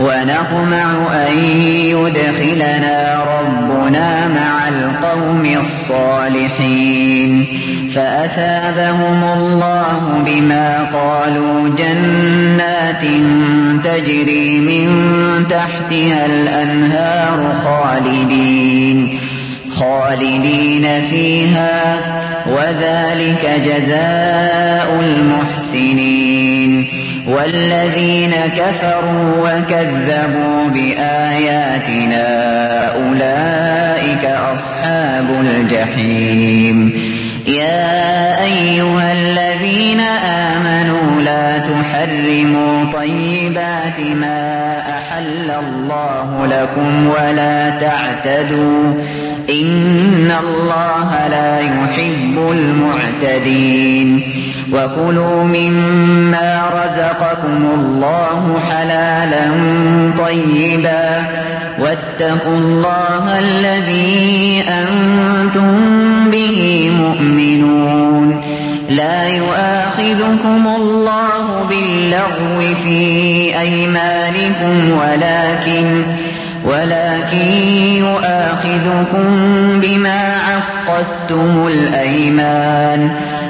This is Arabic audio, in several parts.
ونطمع أن يدخلنا ربنا مع القوم الصالحين. فأثابهم الله بما قالوا جنات تجري من تحتها الأنهار خالدين. خالدين فيها وذلك جزاء المحسنين. والذين كفروا وكذبوا بآياتنا أولئك أصحاب الجحيم. يا أيها الذين آمنوا لا تحرموا طيبات ما أحل الله لكم ولا تعتدوا إن الله لا يحب المعتدين وكلوا مما رزقكم الله حلالا طيبا واتقوا الله الذي أنتم به مؤمنون لا يؤاخذكم الله باللغو في أيمانكم ولكن ولكن يؤاخذكم بما عقدتم الأيمان.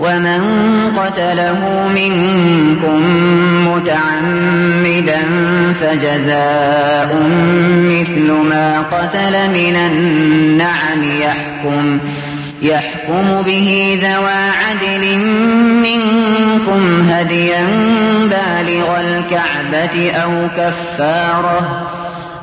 ومن قتله منكم متعمدا فجزاء مثل ما قتل من النعم يحكم يحكم به ذوى عدل منكم هديا بالغ الكعبة أو كفارة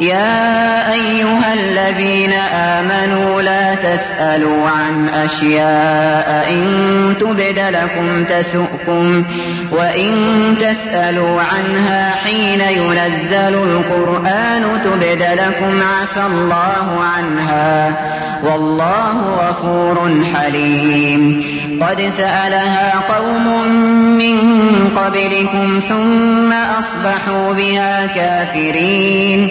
يا أيها الذين آمنوا لا تسألوا عن أشياء إن تبد لكم تسؤكم وإن تسألوا عنها حين ينزل القرآن تبد لكم عفى الله عنها والله غفور حليم قد سألها قوم من قبلكم ثم أصبحوا بها كافرين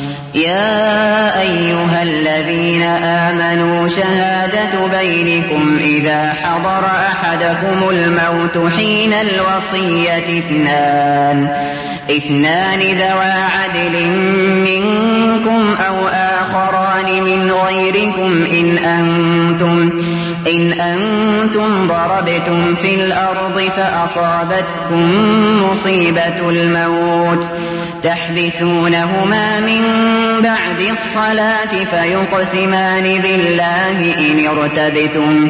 يا أيها الذين آمنوا شهادة بينكم إذا حضر أحدكم الموت حين الوصية اثنان. اثنان ذوى عدل منكم أو آخران من غيركم إن أنتم إن أنتم ضربتم في الأرض فأصابتكم مصيبة الموت. تحبسونهما من بعد الصلاة فيقسمان بالله إن ارتبتم.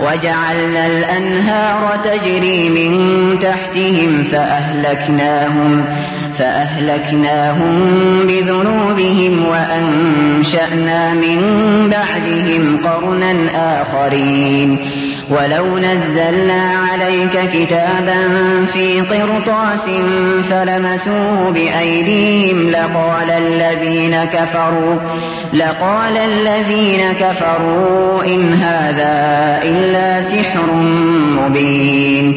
وجعلنا الأنهار تجري من تحتهم فأهلكناهم فأهلكناهم بذنوبهم وأنشأنا من بعدهم قرنا آخرين. ولو نزلنا عليك كتابا في قرطاس فلمسوه بأيديهم لقال الذين كفروا لقال الذين كفروا إن هذا إلا سحر مبين.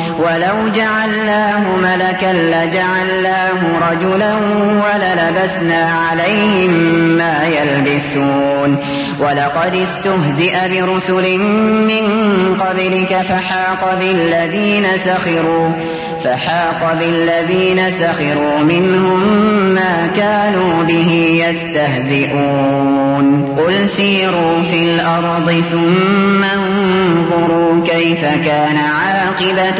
ولو جعلناه ملكا لجعلناه رجلا وللبسنا عليهم ما يلبسون. ولقد استهزئ برسل من قبلك فحاق بالذين سخروا فحاق بالذين سخروا منهم ما كانوا به يستهزئون. قل سيروا في الأرض ثم انظروا كيف كان عاقبة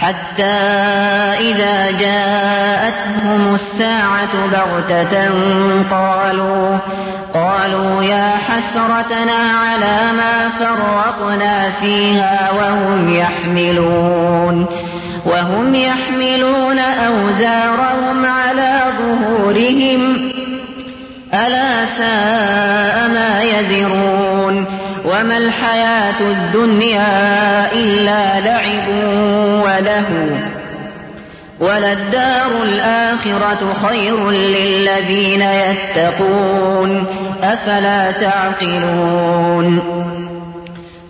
حتى إذا جاءتهم الساعة بغتة قالوا قالوا يا حسرتنا على ما فرطنا فيها وهم يحملون وهم يحملون أوزارهم على ظهورهم. ألا ساء ما يزرون. وما الحياة الدنيا إلا لعب. وله وللدار الآخرة خير للذين يتقون. أفلا تعقلون.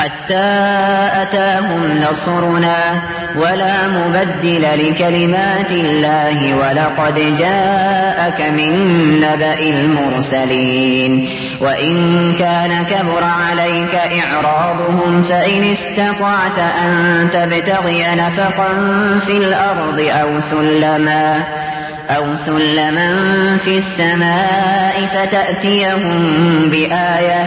حتى أتاهم نصرنا ولا مبدل لكلمات الله ولقد جاءك من نبأ المرسلين. وإن كان كبر عليك إعراضهم فإن استطعت أن تبتغي نفقا في الأرض أو سلما أو سلما في السماء فتأتيهم بآية